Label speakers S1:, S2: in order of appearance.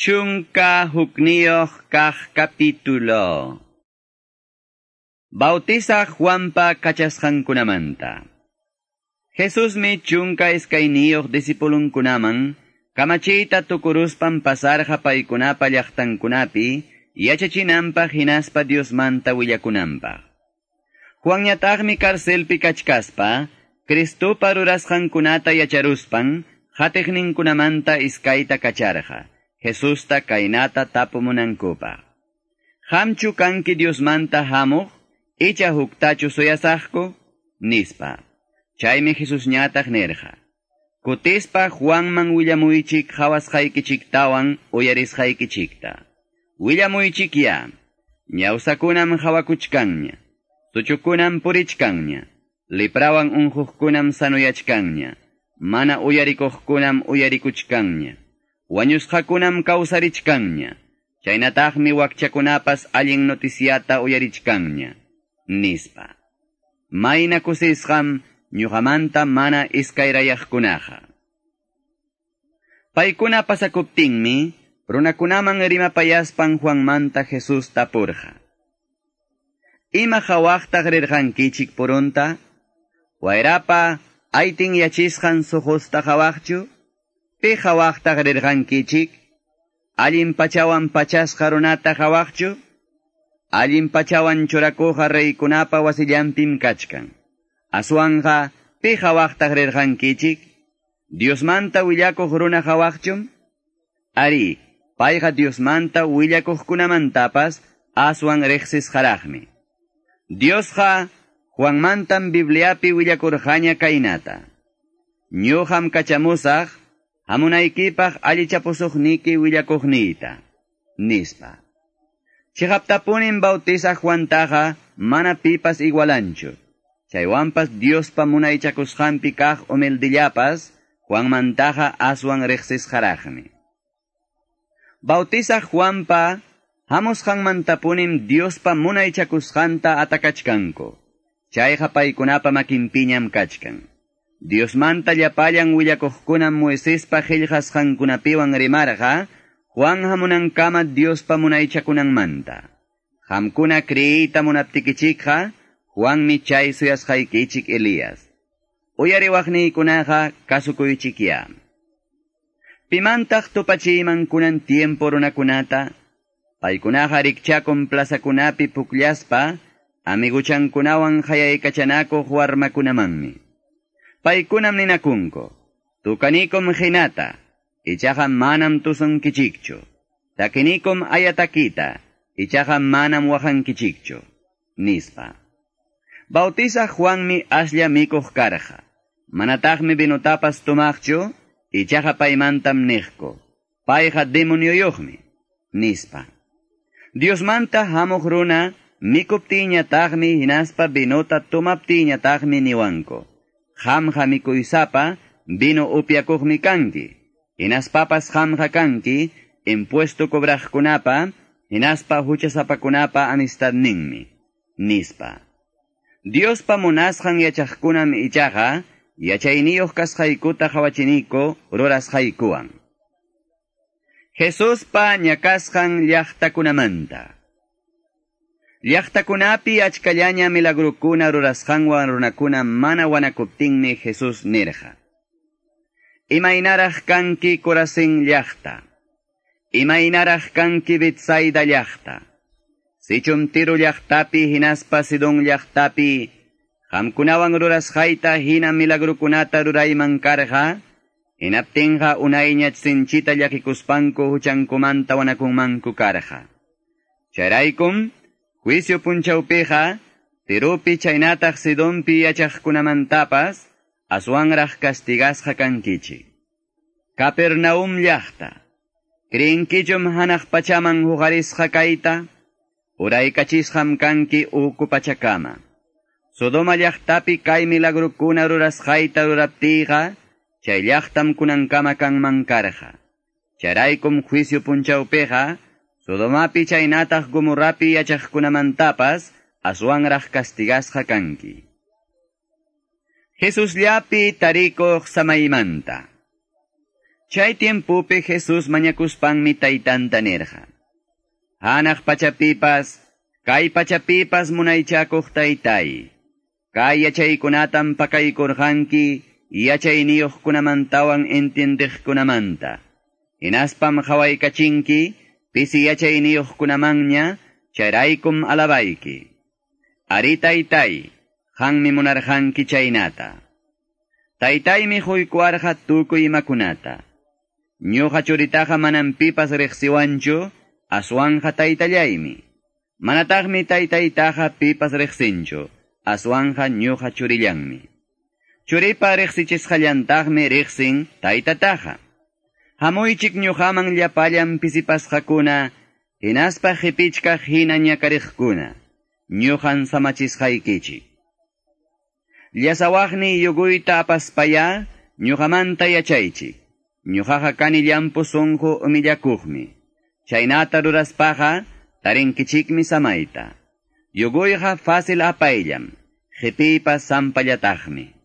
S1: Chunka hukniyoh kah kapitulo. Bautiza Juanpa kachasqankunamanta. Jesus mi chunka iskayniyuq disipulunkunaman, kamachita tukuruspan pasarja paykunapa llaqtankunapi, yachachinanpaq hinaspa Diosmanta willakunanpaq. Juanyataqmi karselpi kachkaspa, Kristupa rurasqankunata yacharuspan, jatiqninkunamanta iskayta kacharja. Jesusta kainata tapumunankupaq. Hamchu kanki Diosmanta hamuq, icha huktachu suyasaqku, nispa. Chaymi Jesus ñataq nerja. Kutispa Juanman willamuychik hawasqaykichiktawan uyarisqaykichikta. Willamuychik ya. Ñawsakunam hawakuchkanña. Suchukunam purichkanña. Liprawan unhuqkunam sanuyachkanña. Mana uyarikuqkunam uyarikuchkanña. Wañusqakunam kawsarichkanña. Chaynataqmi wakchakunapas allin noticiata uyarichkanña. Nispa. Mayna kusisqam ñuqamanta mana iskayrayaqkunaqa. Paykuna pasakuptinmi, runakunaman rimapayaspan Juanmanta Jesus tapurja. Ima hawaqtaq rirqankichik purunta? Wayrapa, aytin yachisqan suhusta hawaqchu? Piqa waqtaq rirqankichik? Allin pachawan pachasqa runata qawaqchu? Allin pachawan churakuqa reykunapa wasillanpim kachkan. Aswanqa piqa waqtaq rirqankichik? Diosmanta willakuq runa qawaqchum? Ari, payqa Diosmanta willakuqkunamantapas aswan riqsisqaraqmi. Diosqa Juanmantam Bibliapi willakurqaña kaynata. Ñuqam kachamusaq hamunaykipaq allichapusuqniki willakuqniyta, nispa. Chihaptapunin bautiza Juantaqa mana pipas igualanchu. Chaywanpas Diospa munaychakusqanpi kaq humildillapas Juanmantaqa aswan riqsisqaraqmi. Bautiza Juanpa hamusqanmantapunin Diospa munaychakusqanta atakachkanku. Chayqa paykunapa makinpiñam kachkan. Dios manta llapallan willakuqkunan Moisespa qillqasqankunapiwan rimarqa, Juan hamunankama Diospa munaychakunanmanta. Hamkuna kriita munaptikichikqa, Juanmi chay suyasqaykichik Elías. Uyariwaqniykunaqa kasukuychikya. Pimantaq tupachimankunan tiempo runakunata, paykunaqa rikchakun plazakunapi pukllaspa, amiguchankunawan hayaykachanakuq warmakunamanmi. Paykunam ninakunko, tukanikum hinata, ichaqa manam tusunkichikchu, takinikum ayatakita, ichaqa manam wajankichikchu, nispa. Bautiza Juanmi aslla mikuq karqa, manataqmi binutapas tumaqchu, ichaqa paymantam niqku, payqa demonioyuqmi, nispa. Diosmanta hamuq runa, mikuptiñataqmi hinaspa binuta tumaptiñataqmi niwanko. hamja mikuisapa, vino upiakugmi kanki. Hinaspapas hamja kanki, impuesto cobrajkunapa, hinaspa huchasapakunapa amistad ninmi. Nispa. Dios pa munasjan yachajkunam ichaja, yachayniyoh kasjaikuta jawachiniko roras haikuan. Jesús pa ñakasjan llaqtakunamanta. Llaqtakunapi achkallaña milagrukuna rurasqanwan runakuna mana wanakuptinmi Jesus nirqa. Imaynaraq kanki Corazín llaqta. Imaynaraq kanki Betsaida llaqta. Sichum Tiro llaqtapi hinaspa Sidon llaqtapi hamkunawan rurasqayta hina milagrukunata rurayman karqa, hinaptinqa unayñach sinchita llakikuspanku huchankumanta wanakunmanku karqa. Chayraykum, Juicio punchawpiqa, tirupi chaynataq sidonpi yachaqkunamantapas, aswanraq castigasqa kankichik. Kapernaum llaqta, krinkichum hanaq pachaman huqarisqa kayta, uraykachisqam kanki uku pachakama. Sodoma llaqtapi kay milagrukuna rurasqayta ruraptiqa, chay llaqtam kunankama kanman karqa. Charaykum juicio punchawpiqa, Sodomapi chaynataq gumurrapi yachaqkunamantapas aswanraq castigasqa kanki. Jesus llapi tarikuq samaymanta. Chay tiempupe Jesus mañakuspangmi taytanta nerja. Hanaq pachapipas, kay pachapipas munaychakuq taytay. Kay yachaykunatam pakaykurqanki, yachayniyuqkunamantawan entendejkunamanta. Inaspam hawaykachinki, pisi yachayniyuqkunamanña, chayraykum alabayki. Ari taytay, hanmi munarqanki chaynata. Taytaymi huykuarqa tukuy imakunata. Ñuqa churitaqa manam pipas riqsiwanchu, aswanja taytallaymi. Manataqmi taytaytaqa pipas riqsinchu, aswanja ñuqa churillanmi. Churipa riqsichisqallantaqmi riqsin taytataqa. Hamuychik ñuqaman llapallan pisipasqakuna, hinaspa hipichkaq hina ñakariqkuna, ñuqan samachisqaykichik. Llasawaqni yuguyta apaspaya, ñuqamanta yachaychik. Ñuqaqa kani llampu sunqu umillakuqmi. Chaynata ruraspaqa tarinkichikmi samayta. Yuguyqa fácil apayllam. Qhipipa sampallataqmi.